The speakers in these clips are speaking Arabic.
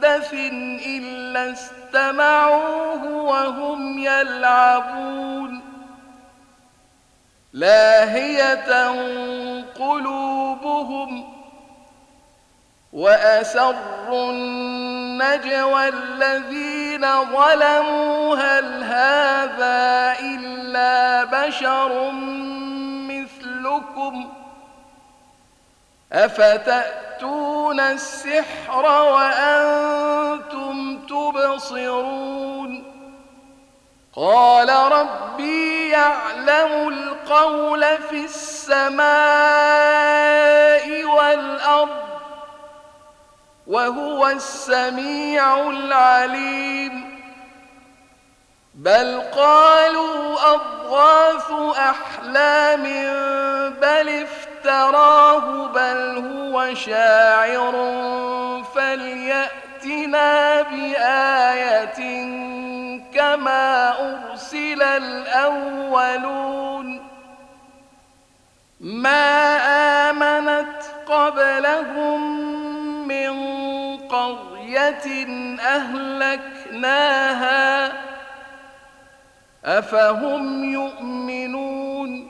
محدث إلا استمعوه وهم يلعبون لاهية قلوبهم وأسروا النجوى الذين ظلموا هل هذا إلا بشر مثلكم أفتأتون السحر وأنتم تبصرون قال ربي يعلم القول في السماء والأرض وهو السميع العليم بل قالوا أضغاث أحلام بل افتراه بل هو شاعر فليأتنا بآية كما أرسل الأولون. ما آمنت قبلهم من قرية أهلكناها أفهم يؤمنون؟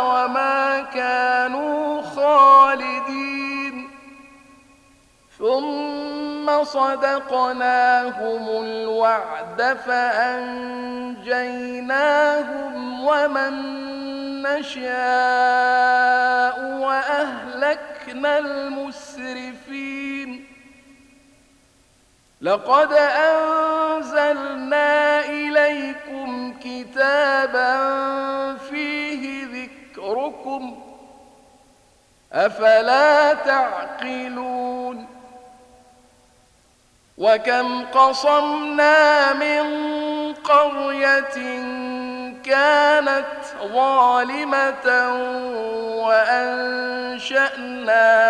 وما كانوا خالدين. ثم صدقناهم الوعد فأنجيناهم ومن نشاء وأهلكنا المسرفين. لقد أنزلنا إليكم كتابا ذكركم أفلا تعقلون وكم قصمنا من قرية كانت ظالمة وأنشأنا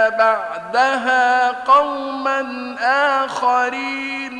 بعدها قوما آخرين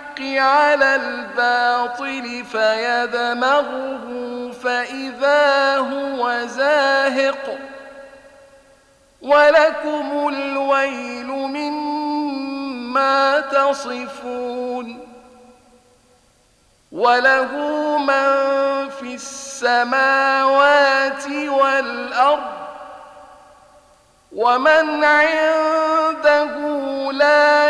على الباطل فيدمغه فإذا هو زاهق ولكم الويل مما تصفون وله من في السماوات والأرض ومن عنده لا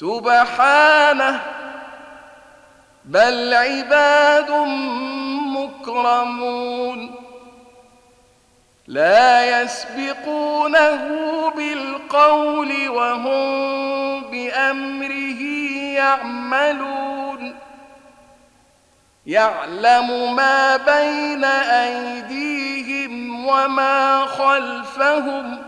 سبحانه بل عباد مكرمون. لا يسبقونه بالقول وهم بأمره يعملون. يعلم ما بين أيديهم وما خلفهم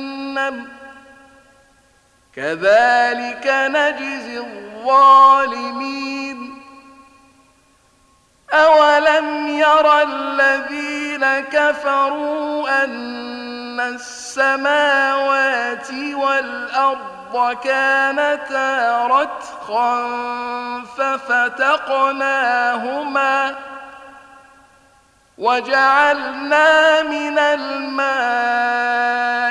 كذلك نجزي الظالمين. أولم يرى الذين كفروا أن السماوات والأرض كانتا رتخا ففتقناهما وجعلنا من الماء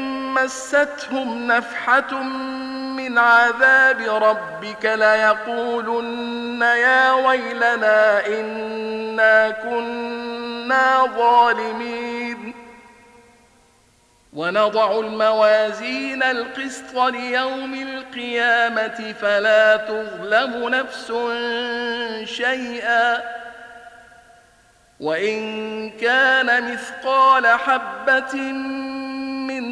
مستهم نفحة من عذاب ربك ليقولن يا ويلنا إنا كنا ظالمين. ونضع الموازين القسط ليوم القيامة فلا تظلم نفس شيئا. وإن كان مثقال حبة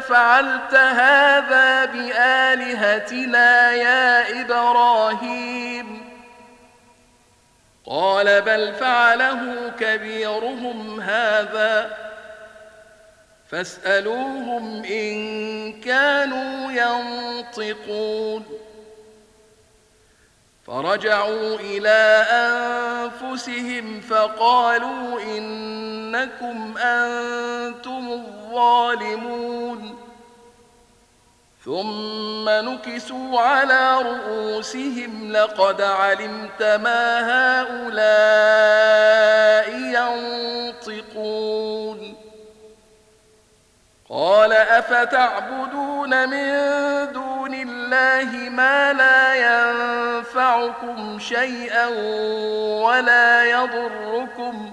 فعلت هذا بآلهتنا يا إبراهيم؟ قال بل فعله كبيرهم هذا فاسألوهم إن كانوا ينطقون. فرجعوا إلى أنفسهم فقالوا إنكم أنتم الظالمون ثم نكسوا على رؤوسهم لقد علمت ما هؤلاء ينطقون. قال أفتعبدون من دون الله ما لا ينفعكم شيئا ولا يضركم؟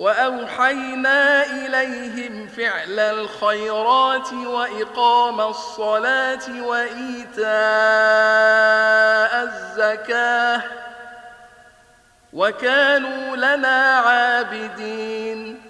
وأوحينا إليهم فعل الخيرات وإقام الصلاة وإيتاء الزكاة وكانوا لنا عابدين.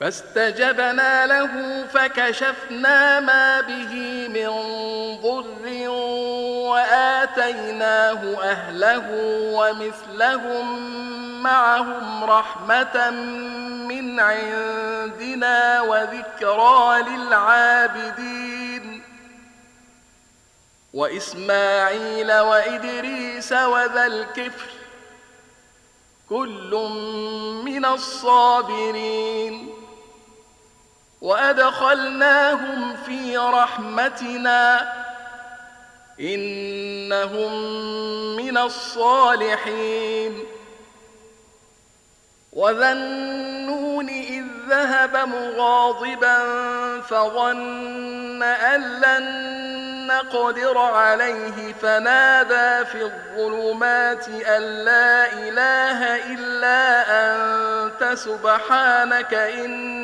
فاستجبنا له فكشفنا ما به من ضر وآتيناه أهله ومثلهم معهم رحمة من عندنا وذكرى للعابدين. وإسماعيل وإدريس وذا الكفر كل من الصابرين. وأدخلناهم في رحمتنا إنهم من الصالحين. وذا النون إذ ذهب مغاضبا فظن أن لن نقدر عليه فنادى في الظلمات أن لا إله إلا أنت سبحانك إني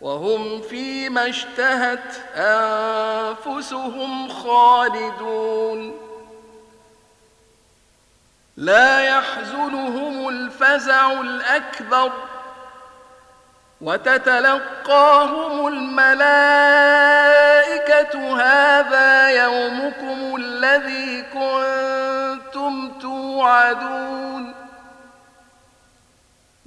وهم فيما اشتهت أنفسهم خالدون. لا يحزنهم الفزع الأكبر وتتلقاهم الملائكة هذا يومكم الذي كنتم توعدون.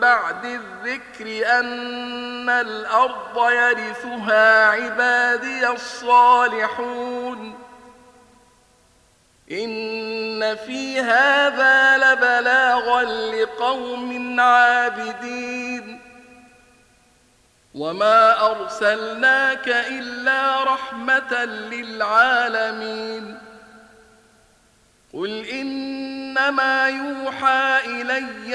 بعد الذكر أن الأرض يرثها عبادي الصالحون. إن في هذا لبلاغا لقوم عابدين. وما أرسلناك إلا رحمة للعالمين. قل إنما يوحى إلي